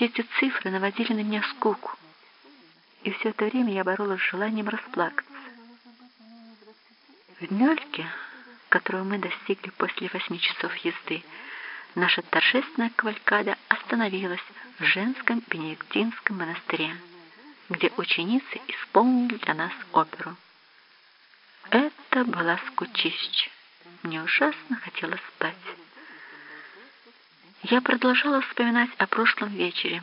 Все эти цифры наводили на меня скуку, и все это время я боролась с желанием расплакаться. В Мельке, которого мы достигли после восьми часов езды, наша торжественная кавалькада остановилась в женском бенедиктинском монастыре, где ученицы исполнили для нас оперу. Это была скучища. Мне ужасно хотелось спать. Я продолжала вспоминать о прошлом вечере,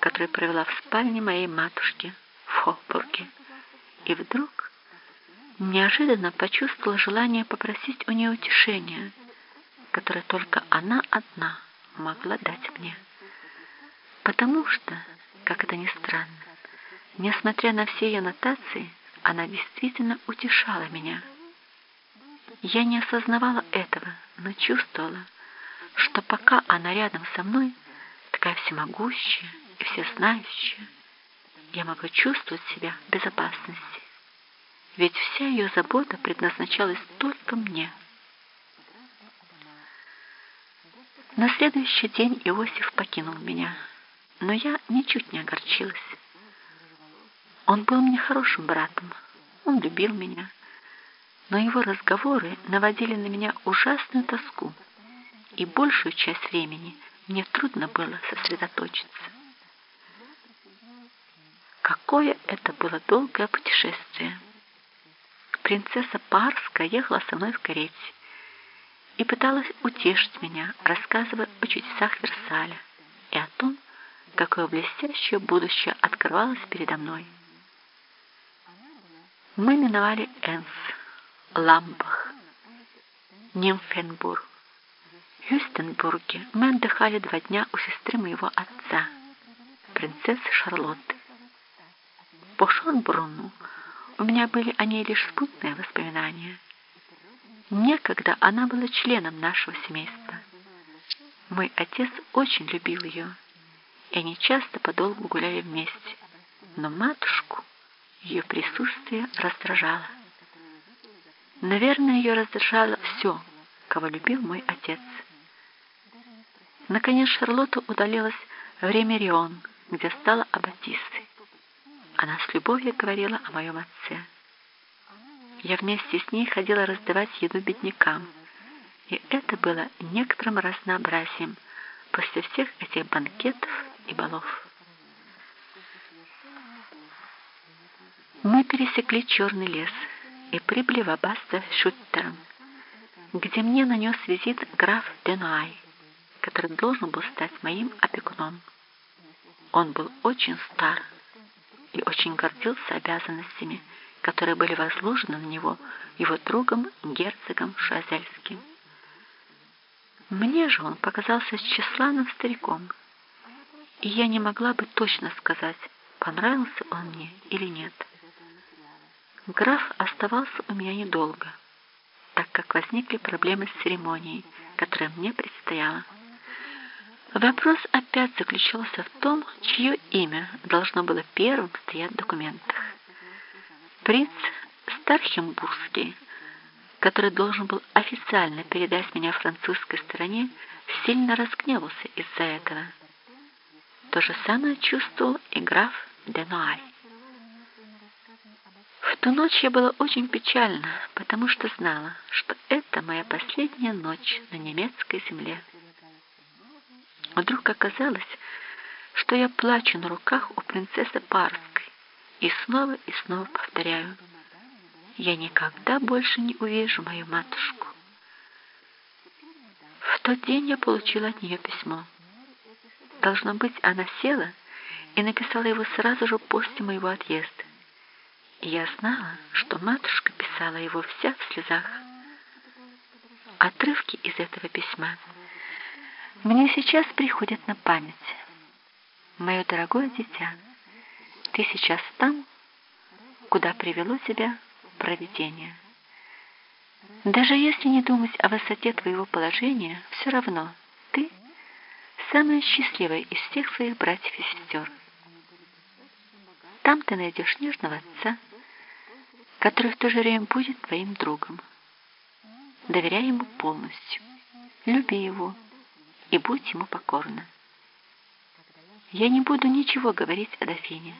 который провела в спальне моей матушки в Хоппурге, и вдруг неожиданно почувствовала желание попросить у нее утешения, которое только она одна могла дать мне. Потому что, как это ни странно, несмотря на все ее нотации, она действительно утешала меня. Я не осознавала этого, но чувствовала, что пока она рядом со мной, такая всемогущая и всезнающая, я могу чувствовать себя в безопасности. Ведь вся ее забота предназначалась только мне. На следующий день Иосиф покинул меня, но я ничуть не огорчилась. Он был мне хорошим братом, он любил меня, но его разговоры наводили на меня ужасную тоску, и большую часть времени мне трудно было сосредоточиться. Какое это было долгое путешествие! Принцесса Парская ехала со мной в карете и пыталась утешить меня, рассказывая о чудесах Версаля и о том, какое блестящее будущее открывалось передо мной. Мы миновали Энс, Ламбах, Нимфенбург. Юстенбурге мы отдыхали два дня у сестры моего отца, принцессы Шарлотты. По Шонбруну у меня были о ней лишь спутные воспоминания. Некогда она была членом нашего семейства. Мой отец очень любил ее, и они часто подолгу гуляли вместе. Но матушку ее присутствие раздражало. Наверное, ее раздражало все, кого любил мой отец. Наконец Шарлотта удалилась в Ремерион, где стала аббатисой. Она с любовью говорила о моем отце. Я вместе с ней ходила раздавать еду беднякам, и это было некоторым разнообразием после всех этих банкетов и балов. Мы пересекли черный лес и прибыли в аббатство Шуттером, где мне нанес визит граф Денуай, который должен был стать моим опекуном. Он был очень стар, и очень гордился обязанностями, которые были возложены на него его другом герцогом Шазельским. Мне же он показался тщеславным стариком, и я не могла бы точно сказать, понравился он мне или нет. Граф оставался у меня недолго, так как возникли проблемы с церемонией, которая мне предстояла. Вопрос опять заключался в том, чье имя должно было первым стоять в документах. Принц Стархембургский, который должен был официально передать меня французской стороне, сильно разгневался из-за этого. То же самое чувствовал и граф Денуай. В ту ночь я была очень печальна, потому что знала, что это моя последняя ночь на немецкой земле. Вдруг оказалось, что я плачу на руках у принцессы Парской и снова и снова повторяю, я никогда больше не увижу мою матушку. В тот день я получила от нее письмо. Должно быть, она села и написала его сразу же после моего отъезда. И я знала, что матушка писала его вся в слезах. Отрывки из этого письма мне сейчас приходит на память. Мое дорогое дитя, ты сейчас там, куда привело тебя провидение. Даже если не думать о высоте твоего положения, все равно ты самая счастливая из всех своих братьев и сестер. Там ты найдешь нежного отца, который в то же время будет твоим другом. Доверяй ему полностью, люби его, и будь ему покорна. Я не буду ничего говорить о дофине.